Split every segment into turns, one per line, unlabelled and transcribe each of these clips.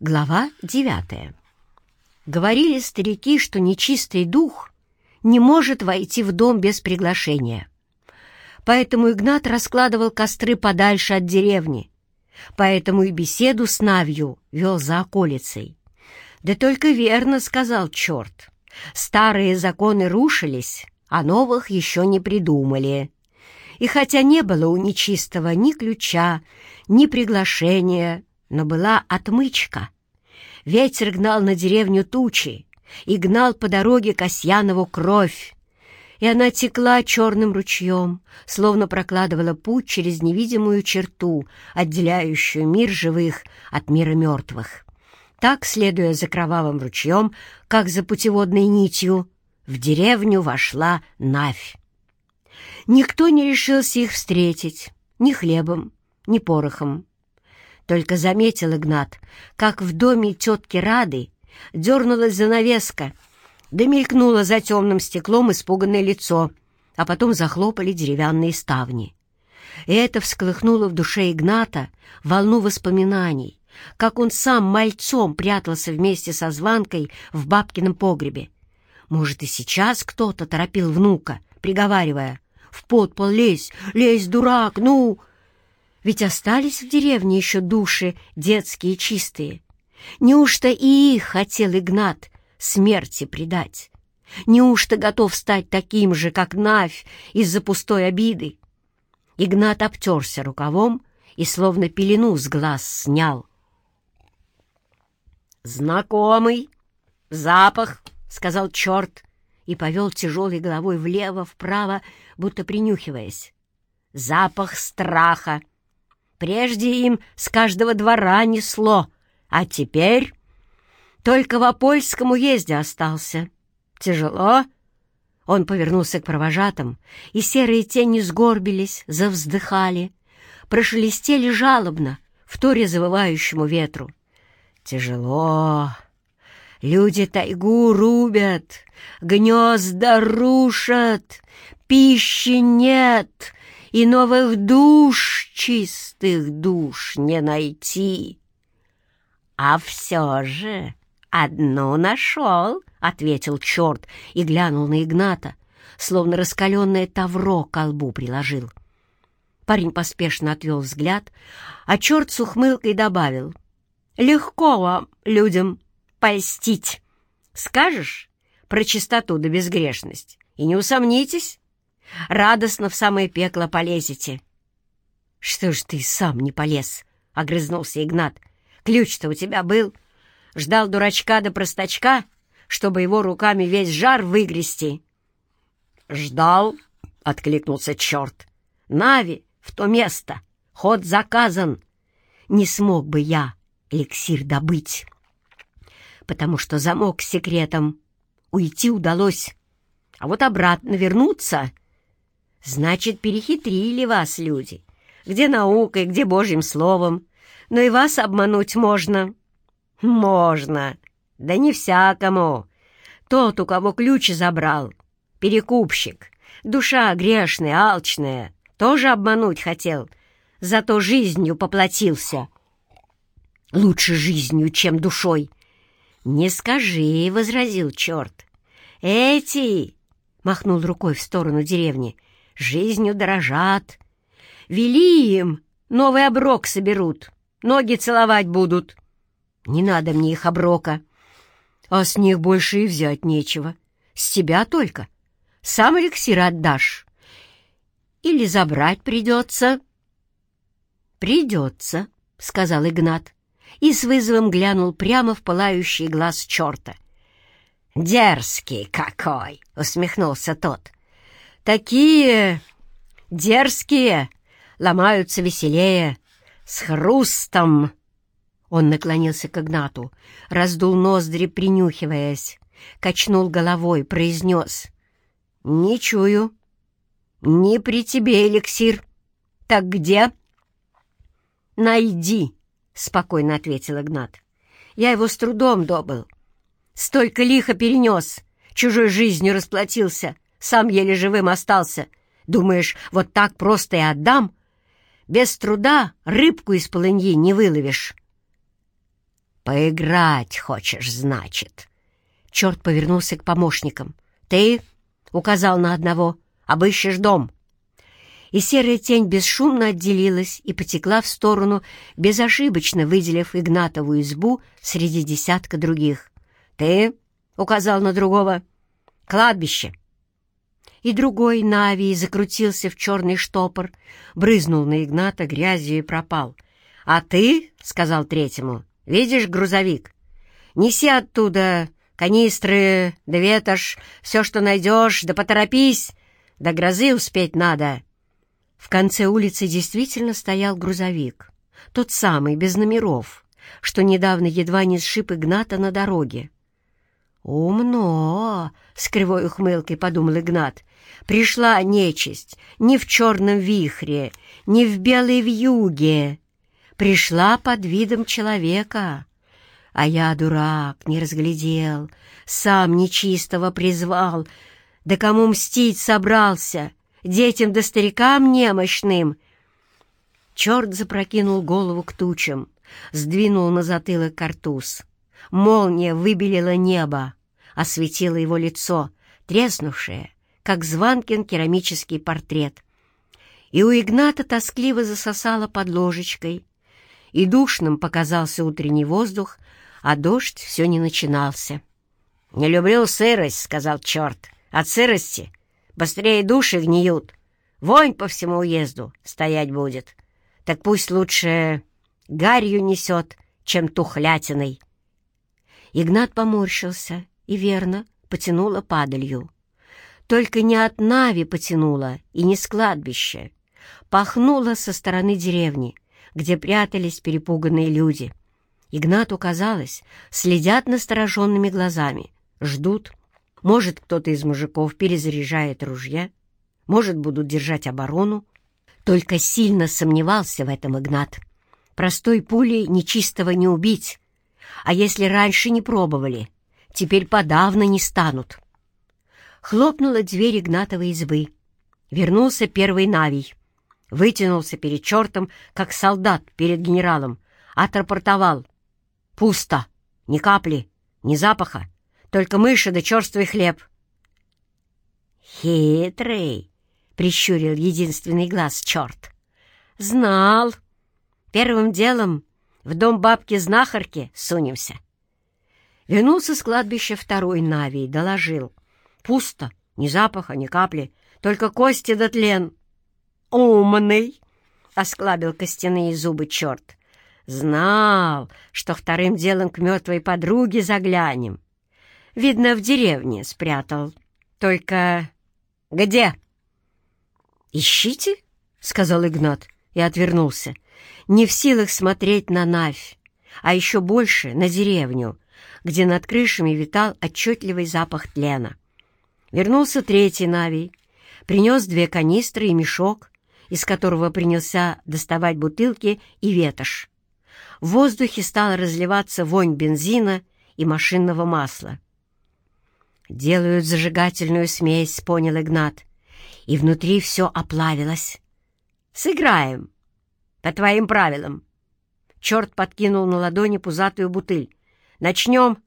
Глава девятая. Говорили старики, что нечистый дух не может войти в дом без приглашения. Поэтому Игнат раскладывал костры подальше от деревни, поэтому и беседу с Навью вел за околицей. Да только верно сказал черт. Старые законы рушились, а новых еще не придумали. И хотя не было у нечистого ни ключа, ни приглашения, но была отмычка. Ветер гнал на деревню тучи и гнал по дороге Касьянову кровь, и она текла черным ручьем, словно прокладывала путь через невидимую черту, отделяющую мир живых от мира мертвых. Так, следуя за кровавым ручьем, как за путеводной нитью, в деревню вошла Навь. Никто не решился их встретить ни хлебом, ни порохом. Только заметил Игнат, как в доме тетки Рады дернулась занавеска, да мелькнуло за темным стеклом испуганное лицо, а потом захлопали деревянные ставни. И это всколыхнуло в душе Игната волну воспоминаний, как он сам мальцом прятался вместе со звонкой в бабкином погребе. Может, и сейчас кто-то торопил внука, приговаривая «В подпол лезь, лезь, дурак, ну!» Ведь остались в деревне еще души детские чистые. Неужто и их хотел Игнат смерти предать? Неужто готов стать таким же, как Навь, из-за пустой обиды? Игнат обтерся рукавом и словно пелену с глаз снял. «Знакомый запах», — сказал черт, и повел тяжелой головой влево-вправо, будто принюхиваясь. «Запах страха!» Прежде им с каждого двора несло, а теперь только в Апольском уезде остался. Тяжело?» Он повернулся к провожатым, и серые тени сгорбились, завздыхали, прошелестели жалобно, в торе завывающему ветру. «Тяжело. Люди тайгу рубят, гнезда рушат, пищи нет, и новых душ, чистых душ не найти. А все же одну нашел, — ответил черт и глянул на Игната, словно раскаленное тавро к колбу приложил. Парень поспешно отвел взгляд, а черт с ухмылкой добавил. «Легко вам, людям, польстить. Скажешь про чистоту да безгрешность, и не усомнитесь, радостно в самое пекло полезете». «Что ж ты сам не полез?» — огрызнулся Игнат. «Ключ-то у тебя был. Ждал дурачка да простачка, чтобы его руками весь жар выгрести». «Ждал», — откликнулся черт. «Нави, в то место. Ход заказан. Не смог бы я эликсир добыть, потому что замок с секретом. Уйти удалось. А вот обратно вернуться Значит, перехитрили вас люди. Где наукой, где божьим словом. Но и вас обмануть можно. Можно. Да не всякому. Тот, у кого ключ забрал, перекупщик, душа грешная, алчная, тоже обмануть хотел, зато жизнью поплатился. Лучше жизнью, чем душой. «Не скажи», — возразил черт. «Эти!» — махнул рукой в сторону деревни жизнью дорожат. Вели им, новый оброк соберут, ноги целовать будут. Не надо мне их оброка. А с них больше и взять нечего. С тебя только. Сам эликсир отдашь. Или забрать придется. Придется, — сказал Игнат, и с вызовом глянул прямо в пылающий глаз черта. «Дерзкий какой!» — усмехнулся тот. Такие дерзкие ломаются веселее, с хрустом. Он наклонился к Игнату, раздул ноздри, принюхиваясь, качнул головой, произнес. «Не чую. Не при тебе эликсир. Так где?» «Найди», — спокойно ответил Игнат. «Я его с трудом добыл. Столько лихо перенес, чужой жизнью расплатился. Сам еле живым остался. Думаешь, вот так просто и отдам? Без труда рыбку из полыньи не выловишь. «Поиграть хочешь, значит?» Черт повернулся к помощникам. «Ты?» — указал на одного. «Обыщешь дом». И серая тень бесшумно отделилась и потекла в сторону, безошибочно выделив Игнатову избу среди десятка других. «Ты?» — указал на другого. «Кладбище». И другой Навий закрутился в черный штопор, брызнул на Игната грязью и пропал. «А ты?» — сказал третьему. «Видишь грузовик? Неси оттуда канистры, да все, что найдешь, да поторопись, до грозы успеть надо». В конце улицы действительно стоял грузовик, тот самый, без номеров, что недавно едва не сшиб Игната на дороге. «Умно!» — с кривой ухмылкой подумал Игнат. «Пришла нечисть не в черном вихре, не в белой вьюге. Пришла под видом человека. А я, дурак, не разглядел, сам нечистого призвал. Да кому мстить собрался? Детям да старикам немощным!» Черт запрокинул голову к тучам, сдвинул на затылок картуз. Молния выбелила небо, осветила его лицо, треснувшее, как Званкин керамический портрет. И у Игната тоскливо засосало под ложечкой, и душным показался утренний воздух, а дождь все не начинался. «Не люблю сырость», — сказал черт. «От сырости быстрее души гниют. Вонь по всему уезду стоять будет. Так пусть лучше гарью несет, чем тухлятиной». Игнат поморщился и, верно, потянуло падалью. Только не от Нави потянуло и не с кладбища. Пахнуло со стороны деревни, где прятались перепуганные люди. Игнату казалось, следят настороженными глазами, ждут. Может, кто-то из мужиков перезаряжает ружья, может, будут держать оборону. Только сильно сомневался в этом Игнат. Простой пулей нечистого не убить, а если раньше не пробовали, теперь подавно не станут. Хлопнула дверь Игнатовой избы. Вернулся первый Навий. Вытянулся перед чертом, как солдат перед генералом. Отрапортовал. Пусто. Ни капли, ни запаха. Только мыши да черствый хлеб. «Хитрый!» — прищурил единственный глаз черт. «Знал. Первым делом в дом бабки-знахарки сунемся. Вернулся с кладбища второй Навий, доложил. Пусто, ни запаха, ни капли, только кости да тлен. «Умный!» — осклабил костяные зубы черт. «Знал, что вторым делом к мертвой подруге заглянем. Видно, в деревне спрятал. Только где?» «Ищите?» — сказал Игнат и отвернулся не в силах смотреть на Навь, а еще больше на деревню, где над крышами витал отчетливый запах тлена. Вернулся третий Навий, принес две канистры и мешок, из которого принялся доставать бутылки и ветошь. В воздухе стала разливаться вонь бензина и машинного масла. «Делают зажигательную смесь», — понял Игнат, и внутри все оплавилось. «Сыграем», по твоим правилам. Черт подкинул на ладони пузатую бутыль. Начнем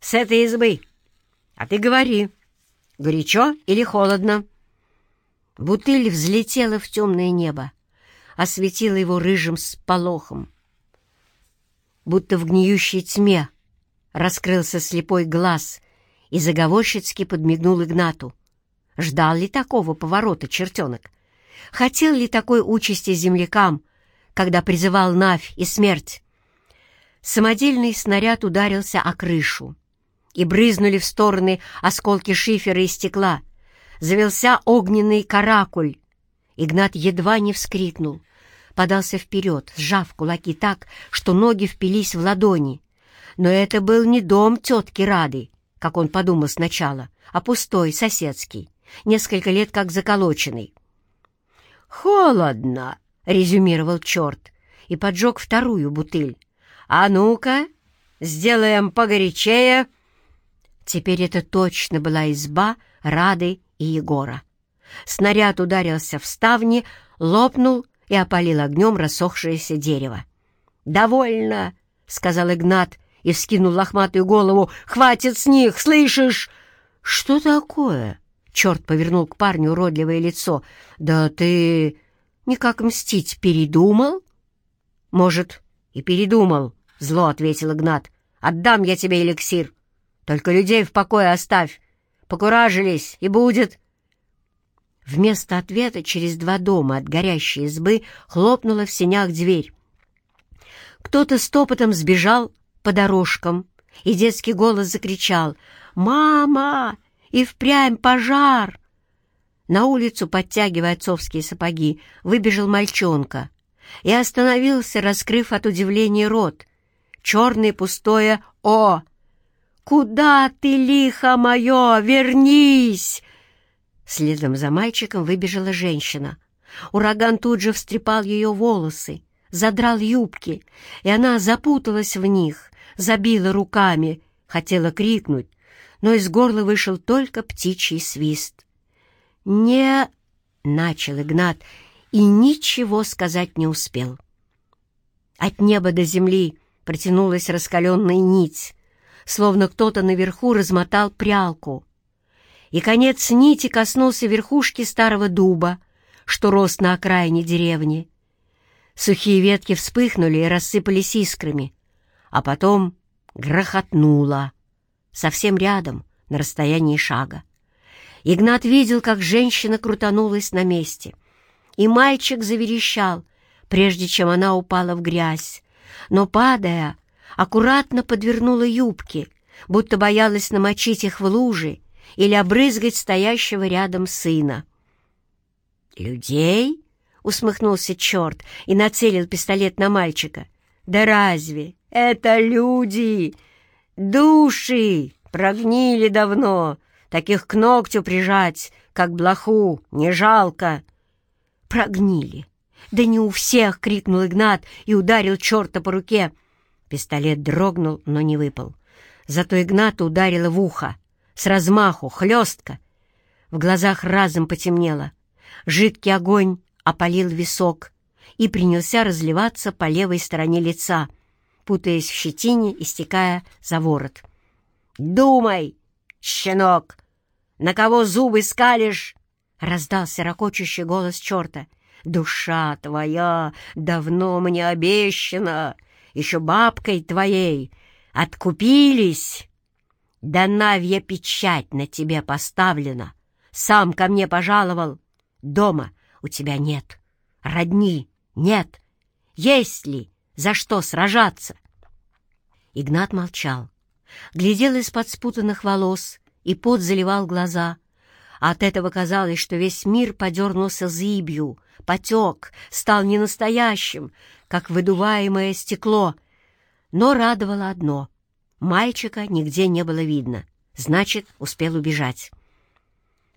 с этой избы. А ты говори, горячо или холодно? Бутыль взлетела в темное небо, осветила его рыжим сполохом. Будто в гниющей тьме раскрылся слепой глаз и заговорщицки подмигнул Игнату. Ждал ли такого поворота чертенок? Хотел ли такой участи землякам, когда призывал Навь и смерть. Самодельный снаряд ударился о крышу, и брызнули в стороны осколки шифера и стекла. Завелся огненный каракуль. Игнат едва не вскрикнул, подался вперед, сжав кулаки так, что ноги впились в ладони. Но это был не дом тетки Рады, как он подумал сначала, а пустой, соседский, несколько лет как заколоченный. «Холодно!» — резюмировал черт и поджег вторую бутыль. «А ну-ка, сделаем погорячее!» Теперь это точно была изба Рады и Егора. Снаряд ударился в ставни, лопнул и опалил огнем рассохшееся дерево. «Довольно!» — сказал Игнат и вскинул лохматую голову. «Хватит с них, слышишь?» «Что такое?» Черт повернул к парню уродливое лицо. «Да ты никак мстить передумал?» «Может, и передумал», — зло ответил Игнат. «Отдам я тебе эликсир. Только людей в покое оставь. Покуражились, и будет...» Вместо ответа через два дома от горящей избы хлопнула в сенях дверь. Кто-то стопотом сбежал по дорожкам, и детский голос закричал «Мама! И впрямь пожар!» На улицу, подтягивая отцовские сапоги, выбежал мальчонка и остановился, раскрыв от удивления рот. Черное пустое «О!» «Куда ты, лихо мое? Вернись!» Следом за мальчиком выбежала женщина. Ураган тут же встрепал ее волосы, задрал юбки, и она запуталась в них, забила руками, хотела крикнуть, но из горла вышел только птичий свист. «Не...» — начал Игнат и ничего сказать не успел. От неба до земли протянулась раскаленная нить, словно кто-то наверху размотал прялку. И конец нити коснулся верхушки старого дуба, что рос на окраине деревни. Сухие ветки вспыхнули и рассыпались искрами, а потом грохотнуло, совсем рядом, на расстоянии шага. Игнат видел, как женщина крутанулась на месте, и мальчик заверещал, прежде чем она упала в грязь, но, падая, аккуратно подвернула юбки, будто боялась намочить их в луже или обрызгать стоящего рядом сына. «Людей?» — усмехнулся черт и нацелил пистолет на мальчика. «Да разве? Это люди! Души! Прогнили давно! Таких к ногтю прижать, как блоху, не жалко!» «Прогнили! Да не у всех!» — крикнул Игнат и ударил черта по руке. Пистолет дрогнул, но не выпал. Зато Игната ударила в ухо. С размаху, хлестко. В глазах разом потемнело. Жидкий огонь опалил висок и принялся разливаться по левой стороне лица, путаясь в щетине и стекая за ворот. «Думай, щенок! На кого зубы скалишь?» — раздался ракочущий голос черта. «Душа твоя давно мне обещана!» еще бабкой твоей, откупились. Да навья печать на тебе поставлена. Сам ко мне пожаловал. Дома у тебя нет. Родни нет. Есть ли за что сражаться? Игнат молчал. Глядел из-под спутанных волос, и пот заливал глаза. От этого казалось, что весь мир подернулся зыбью, потек, стал ненастоящим, как выдуваемое стекло. Но радовало одно — мальчика нигде не было видно, значит, успел убежать.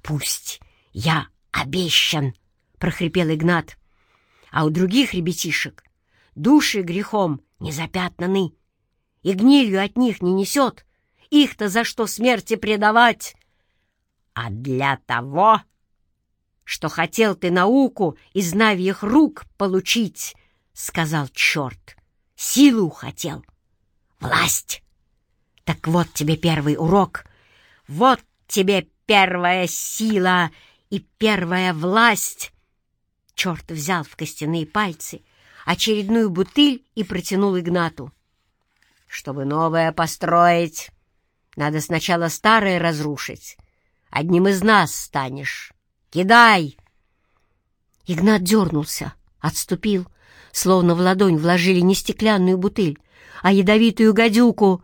«Пусть я обещан!» — прохрипел Игнат. «А у других ребятишек души грехом не запятнаны, и гнилью от них не несет. Их-то за что смерти предавать? А для того, что хотел ты науку из навьих рук получить, — сказал черт. «Силу хотел. Власть. Так вот тебе первый урок. Вот тебе первая сила и первая власть». Черт взял в костяные пальцы очередную бутыль и протянул Игнату. «Чтобы новое построить, надо сначала старое разрушить. Одним из нас станешь. Кидай!» Игнат дернулся, отступил, словно в ладонь вложили не стеклянную бутыль, а ядовитую гадюку.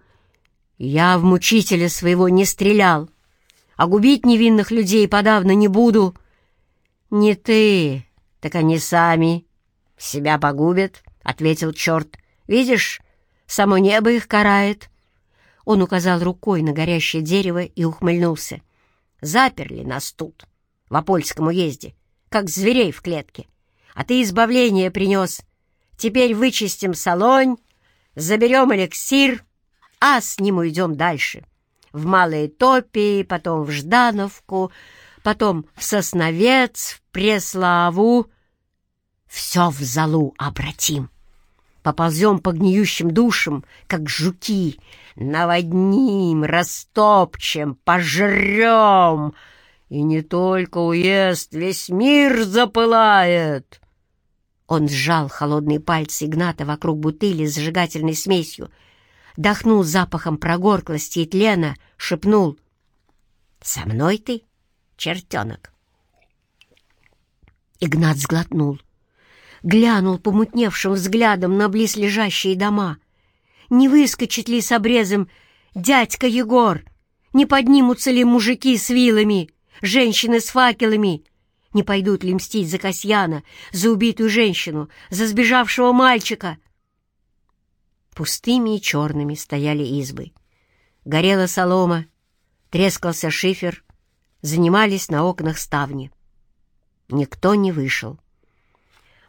Я в мучителя своего не стрелял, а губить невинных людей подавно не буду. Не ты, так они сами себя погубят, — ответил черт. Видишь, само небо их карает. Он указал рукой на горящее дерево и ухмыльнулся. Заперли нас тут, в Апольском уезде, как зверей в клетке. А ты избавление принес — Теперь вычистим салонь, заберем эликсир, а с ним уйдем дальше. В Малые Топи, потом в Ждановку, потом в Сосновец, в Преславу. Все в залу обратим. Поползем по гниющим душам, как жуки. Наводним, растопчем, пожрем. И не только уезд, весь мир запылает. Он сжал холодные пальцы Игната вокруг бутыли с зажигательной смесью, дохнул запахом прогорклости и тлена, шепнул. «Со мной ты, чертенок?» Игнат сглотнул глянул помутневшим взглядом на близлежащие дома. Не выскочит ли с обрезом дядька Егор? Не поднимутся ли мужики с вилами, женщины с факелами? Не пойдут ли мстить за Касьяна, за убитую женщину, за сбежавшего мальчика? Пустыми и черными стояли избы. Горела солома, трескался шифер, занимались на окнах ставни. Никто не вышел.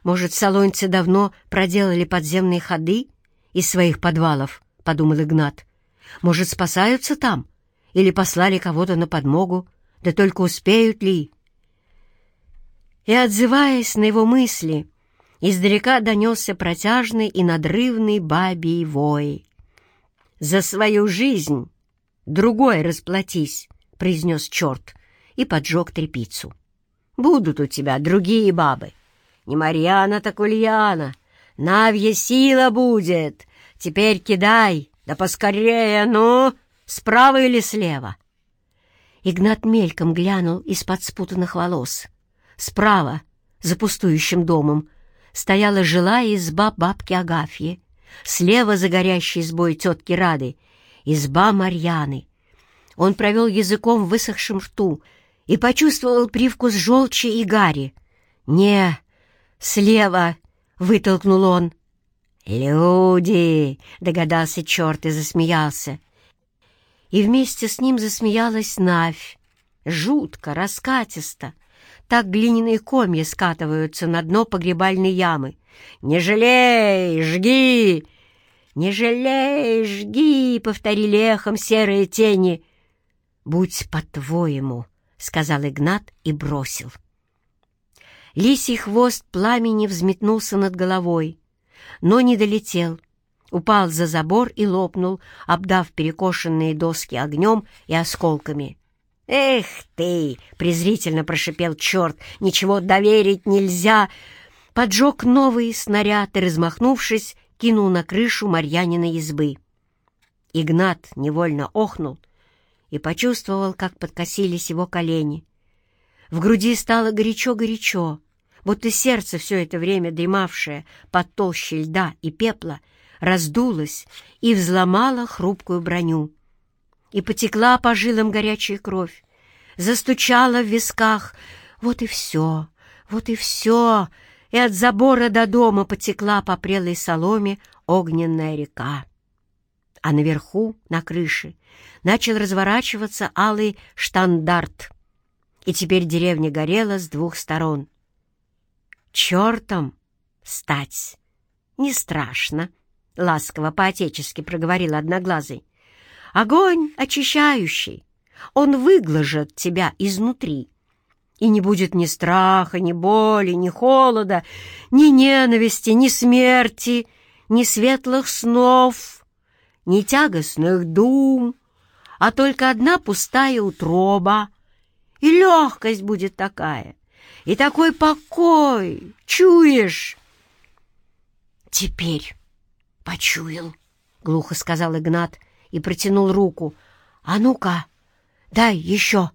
Может, салонцы давно проделали подземные ходы из своих подвалов, — подумал Игнат. Может, спасаются там? Или послали кого-то на подмогу? Да только успеют ли? И, отзываясь на его мысли, издалека донесся протяжный и надрывный бабий вой. «За свою жизнь другой расплатись», — произнес черт и поджег трепицу. «Будут у тебя другие бабы, не Марьяна, так Ульяна. Навья сила будет. Теперь кидай, да поскорее, ну, справа или слева?» Игнат мельком глянул из-под спутанных волос. Справа, за пустующим домом, стояла жилая изба бабки Агафьи. Слева за горящей избой тетки Рады изба Марьяны. Он провел языком в высохшем рту и почувствовал привкус желчи и гари. «Не, «Слева!» — вытолкнул он. «Люди!» — догадался черт и засмеялся. И вместе с ним засмеялась Навь. Жутко, раскатисто. Так глиняные комья скатываются на дно погребальной ямы. «Не жалей! Жги!» «Не жалей! Жги!» — повторили эхом серые тени. «Будь по-твоему!» — сказал Игнат и бросил. Лисий хвост пламени взметнулся над головой, но не долетел, упал за забор и лопнул, обдав перекошенные доски огнем и осколками. «Эх ты!» — презрительно прошипел черт. «Ничего доверить нельзя!» Поджег новый снаряд и, размахнувшись, кинул на крышу Марьяниной избы. Игнат невольно охнул и почувствовал, как подкосились его колени. В груди стало горячо-горячо, будто сердце, все это время дремавшее под толщей льда и пепла, раздулось и взломало хрупкую броню. И потекла по жилам горячая кровь, застучала в висках. Вот и все, вот и все, и от забора до дома потекла по прелой соломе огненная река. А наверху, на крыше, начал разворачиваться алый штандарт — и теперь деревня горела с двух сторон. «Чертом стать! Не страшно», — ласково по-отечески проговорил Одноглазый. «Огонь очищающий, он выглажет тебя изнутри, и не будет ни страха, ни боли, ни холода, ни ненависти, ни смерти, ни светлых снов, ни тягостных дум, а только одна пустая утроба, и легкость будет такая, и такой покой, чуешь?» «Теперь почуял», — глухо сказал Игнат и протянул руку. «А ну-ка, дай еще!»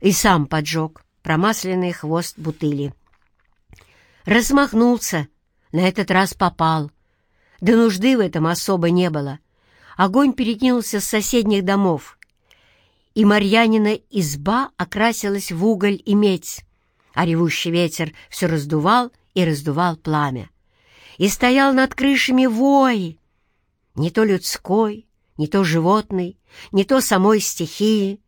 И сам поджег промасленный хвост бутыли. Размахнулся, на этот раз попал. Да нужды в этом особо не было. Огонь перекинулся с соседних домов, и Марьянина изба окрасилась в уголь и медь, а ревущий ветер все раздувал и раздувал пламя. И стоял над крышами вой, не то людской, не то животный, не то самой стихии.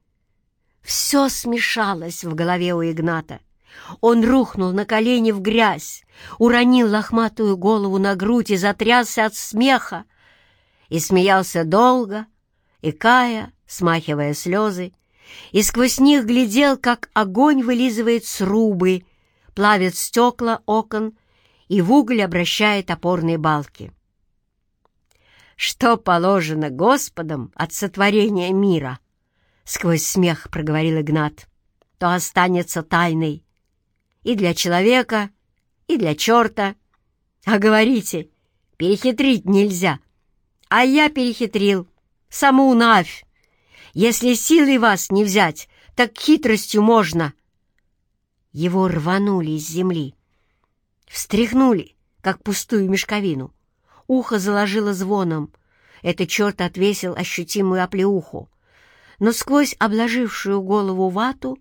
Все смешалось в голове у Игната. Он рухнул на колени в грязь, уронил лохматую голову на грудь и затрясся от смеха. И смеялся долго, и Кая, смахивая слезы, и сквозь них глядел, как огонь вылизывает срубы, плавит стекла окон и в уголь обращает опорные балки. «Что положено Господом от сотворения мира?» — сквозь смех проговорил Игнат. «То останется тайной и для человека, и для черта. А говорите, перехитрить нельзя. А я перехитрил, саму Навь. Если силой вас не взять, так хитростью можно». Его рванули из земли, встряхнули, как пустую мешковину. Ухо заложило звоном. Этот черт отвесил ощутимую оплеуху. Но сквозь обложившую голову вату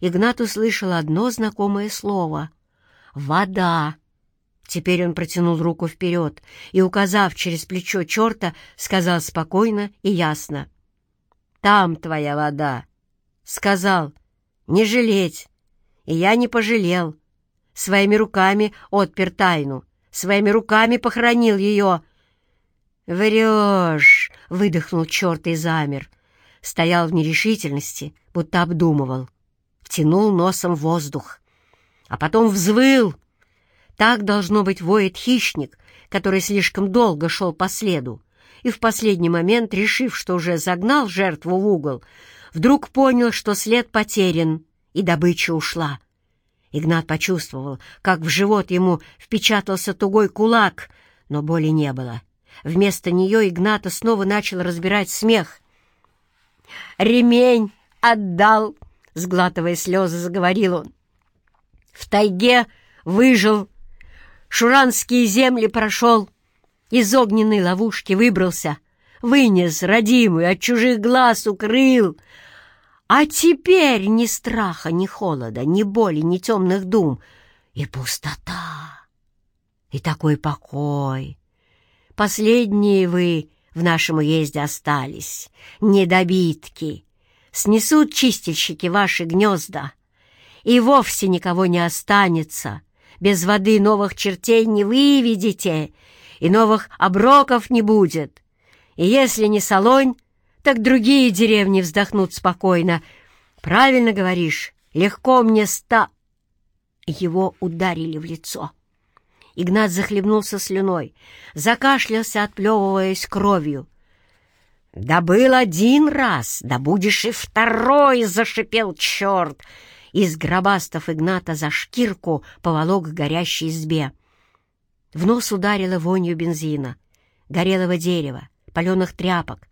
Игнат услышал одно знакомое слово — «вода». Теперь он протянул руку вперед и, указав через плечо черта, сказал спокойно и ясно. «Там твоя вода!» Сказал, «Не жалеть!» И я не пожалел. Своими руками отпер тайну своими руками похоронил ее. «Врешь!» — выдохнул черт и замер. Стоял в нерешительности, будто обдумывал. Втянул носом воздух. А потом взвыл. Так, должно быть, воет хищник, который слишком долго шел по следу, и в последний момент, решив, что уже загнал жертву в угол, вдруг понял, что след потерян, и добыча ушла. Игнат почувствовал, как в живот ему впечатался тугой кулак, но боли не было. Вместо нее Игната снова начал разбирать смех. «Ремень отдал!» — сглатывая слезы, заговорил он. «В тайге выжил, шуранские земли прошел, из огненной ловушки выбрался, вынес родимую, от чужих глаз укрыл, а теперь ни страха, ни холода, ни боли, ни темных дум, и пустота, и такой покой. Последние вы в нашем уезде остались, недобитки. Снесут чистильщики ваши гнезда, и вовсе никого не останется. Без воды новых чертей не выведете, и новых оброков не будет. И если не солонь, так другие деревни вздохнут спокойно. Правильно говоришь, легко мне ста...» Его ударили в лицо. Игнат захлебнулся слюной, закашлялся, отплевываясь кровью. «Да был один раз, да будешь и второй!» — зашипел черт. Из гробастов Игната за шкирку поволок к горящей избе. В нос ударило вонью бензина, горелого дерева, паленых тряпок,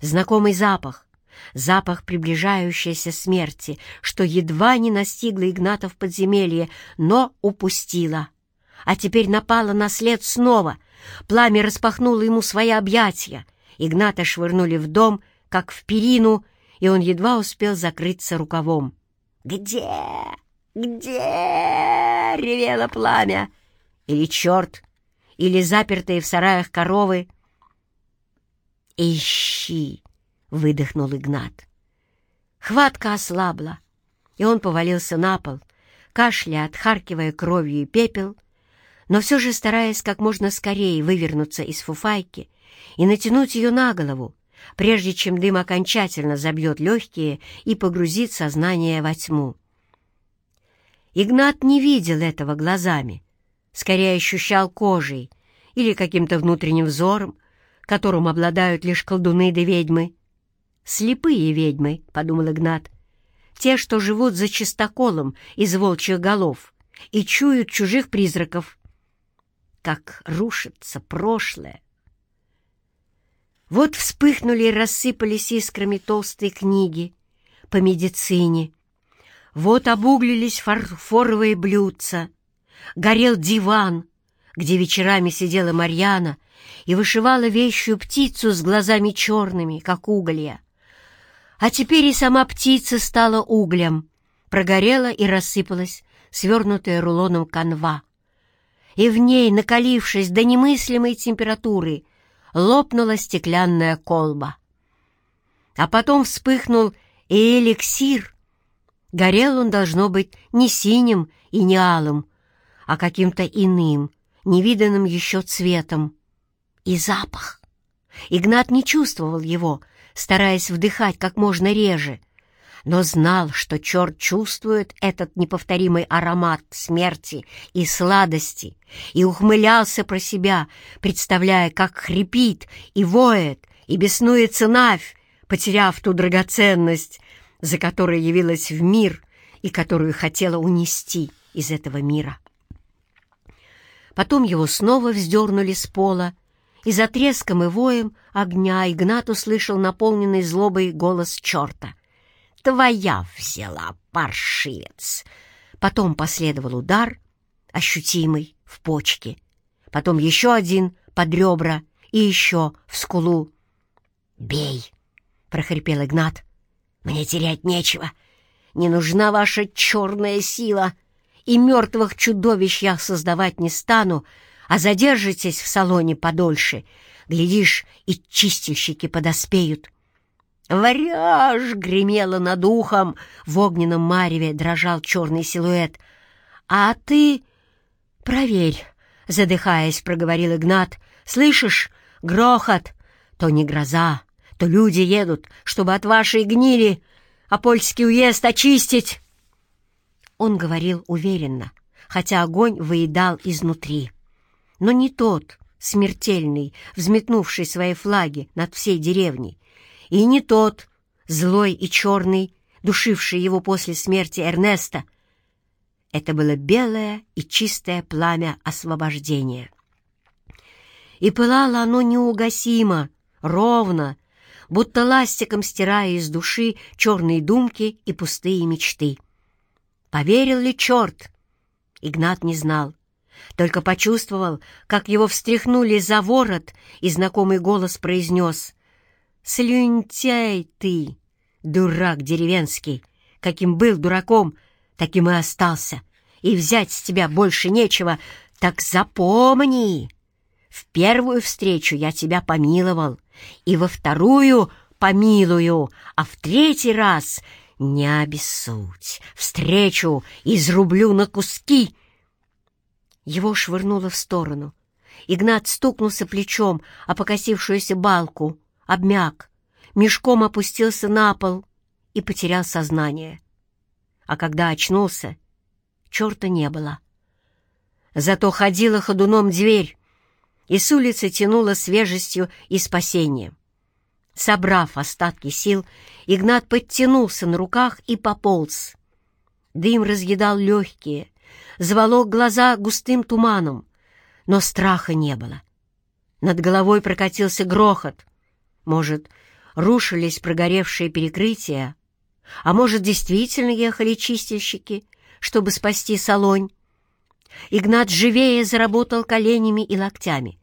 знакомый запах, запах приближающейся смерти, что едва не настигла Игната в подземелье, но упустила. А теперь напала на след снова. Пламя распахнуло ему свои объятия. Игната швырнули в дом, как в перину, и он едва успел закрыться рукавом. «Где? Где?» — ревело пламя. Или черт, или запертые в сараях коровы, «Ищи!» — выдохнул Игнат. Хватка ослабла, и он повалился на пол, кашля, отхаркивая кровью и пепел, но все же стараясь как можно скорее вывернуться из фуфайки и натянуть ее на голову, прежде чем дым окончательно забьет легкие и погрузит сознание во тьму. Игнат не видел этого глазами, скорее ощущал кожей или каким-то внутренним взором, которым обладают лишь колдуны да ведьмы. «Слепые ведьмы», — подумал Игнат, — «те, что живут за чистоколом из волчьих голов и чуют чужих призраков». Как рушится прошлое! Вот вспыхнули и рассыпались искрами толстые книги по медицине. Вот обуглились фарфоровые блюдца, горел диван, где вечерами сидела Марьяна и вышивала вещую птицу с глазами черными, как уголья. А теперь и сама птица стала углем, прогорела и рассыпалась, свернутая рулоном канва. И в ней, накалившись до немыслимой температуры, лопнула стеклянная колба. А потом вспыхнул и эликсир. Горел он, должно быть, не синим и не алым, а каким-то иным, невиданным еще цветом и запах. Игнат не чувствовал его, стараясь вдыхать как можно реже, но знал, что черт чувствует этот неповторимый аромат смерти и сладости, и ухмылялся про себя, представляя, как хрипит и воет, и беснуется Навь, потеряв ту драгоценность, за которой явилась в мир и которую хотела унести из этого мира. Потом его снова вздернули с пола, и за треском и воем огня Игнат услышал наполненный злобой голос черта — твоя взяла, паршивец!» Потом последовал удар, ощутимый, в почке. Потом еще один под ребра и еще в скулу. «Бей!» — прохрипел Игнат. «Мне терять нечего. Не нужна ваша черная сила, и мертвых чудовищ я создавать не стану, а задержитесь в салоне подольше. Глядишь, и чистильщики подоспеют». «Варяж!» — гремело над ухом, в огненном мареве дрожал черный силуэт. «А ты...» «Проверь», — задыхаясь, проговорил Игнат. «Слышишь? Грохот! То не гроза, то люди едут, чтобы от вашей гнили Апольский уезд очистить!» Он говорил уверенно, хотя огонь выедал изнутри. Но не тот, смертельный, взметнувший свои флаги над всей деревней, и не тот, злой и черный, душивший его после смерти Эрнеста. Это было белое и чистое пламя освобождения. И пылало оно неугасимо, ровно, будто ластиком стирая из души черные думки и пустые мечты. Поверил ли черт? Игнат не знал, только почувствовал, как его встряхнули за ворот, и знакомый голос произнес Слюнтяй ты, дурак деревенский! Каким был дураком, таким и остался. И взять с тебя больше нечего, так запомни! В первую встречу я тебя помиловал, и во вторую помилую, а в третий раз не обессудь. Встречу изрублю на куски!» Его швырнуло в сторону. Игнат стукнулся плечом о покосившуюся балку, обмяк, мешком опустился на пол и потерял сознание. А когда очнулся, черта не было. Зато ходила ходуном дверь, и с улицы тянула свежестью и спасением. Собрав остатки сил, Игнат подтянулся на руках и пополз. Дым разъедал легкие, заволок глаза густым туманом, но страха не было. Над головой прокатился грохот — может, рушились прогоревшие перекрытия, а может, действительно ехали чистильщики, чтобы спасти Солонь. Игнат живее заработал коленями и локтями.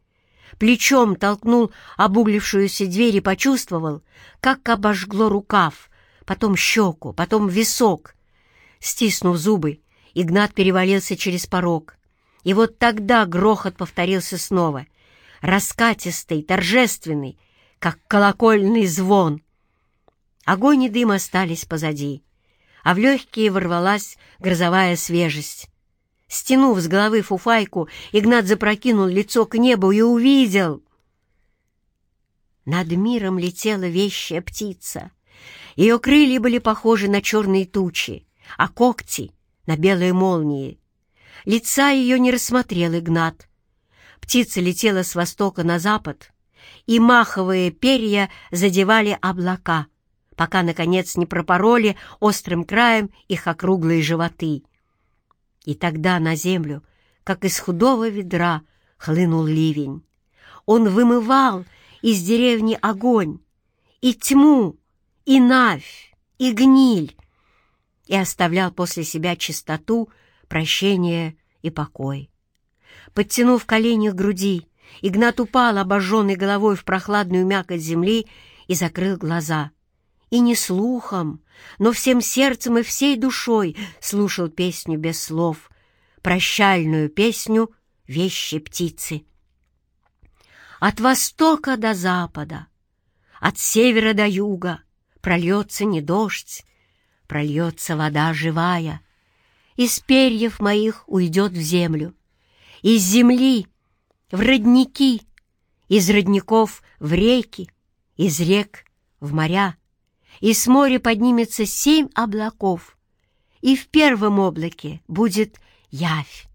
Плечом толкнул обуглившуюся дверь и почувствовал, как обожгло рукав, потом щеку, потом висок. Стиснув зубы, Игнат перевалился через порог. И вот тогда грохот повторился снова. Раскатистый, торжественный, как колокольный звон. Огонь и дым остались позади, а в легкие ворвалась грозовая свежесть. Стянув с головы фуфайку, Игнат запрокинул лицо к небу и увидел. Над миром летела вещая птица. Ее крылья были похожи на черные тучи, а когти — на белые молнии. Лица ее не рассмотрел Игнат. Птица летела с востока на запад, и маховые перья задевали облака, пока, наконец, не пропороли острым краем их округлые животы. И тогда на землю, как из худого ведра, хлынул ливень. Он вымывал из деревни огонь, и тьму, и навь, и гниль, и оставлял после себя чистоту, прощение и покой. Подтянув колени к груди, Игнат упал, обожженный головой в прохладную мякоть земли, и закрыл глаза. И не слухом, но всем сердцем и всей душой слушал песню без слов, прощальную песню «Вещи птицы». От востока до запада, от севера до юга прольется не дождь, прольется вода живая. Из перьев моих уйдет в землю, из земли в родники, из родников в реки, из рек в моря, и с моря поднимется семь облаков, и в первом облаке будет явь,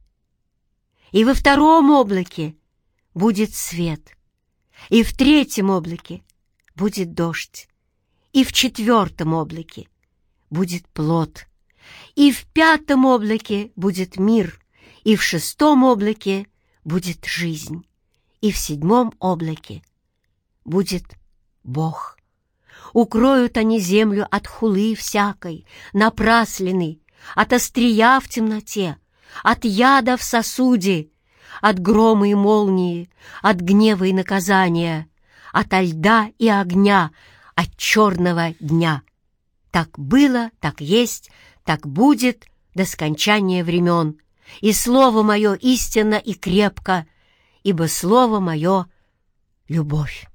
и во втором облаке будет свет, и в третьем облаке будет дождь, и в четвертом облаке будет плод, и в пятом облаке будет мир, и в шестом облаке будет жизнь, и в седьмом облаке будет Бог. Укроют они землю от хулы всякой, напраслины, от острия в темноте, от яда в сосуде, от грома и молнии, от гнева и наказания, от льда и огня, от черного дня. Так было, так есть, так будет до скончания времен. И слово мое истинно и крепко, ибо слово мое — любовь.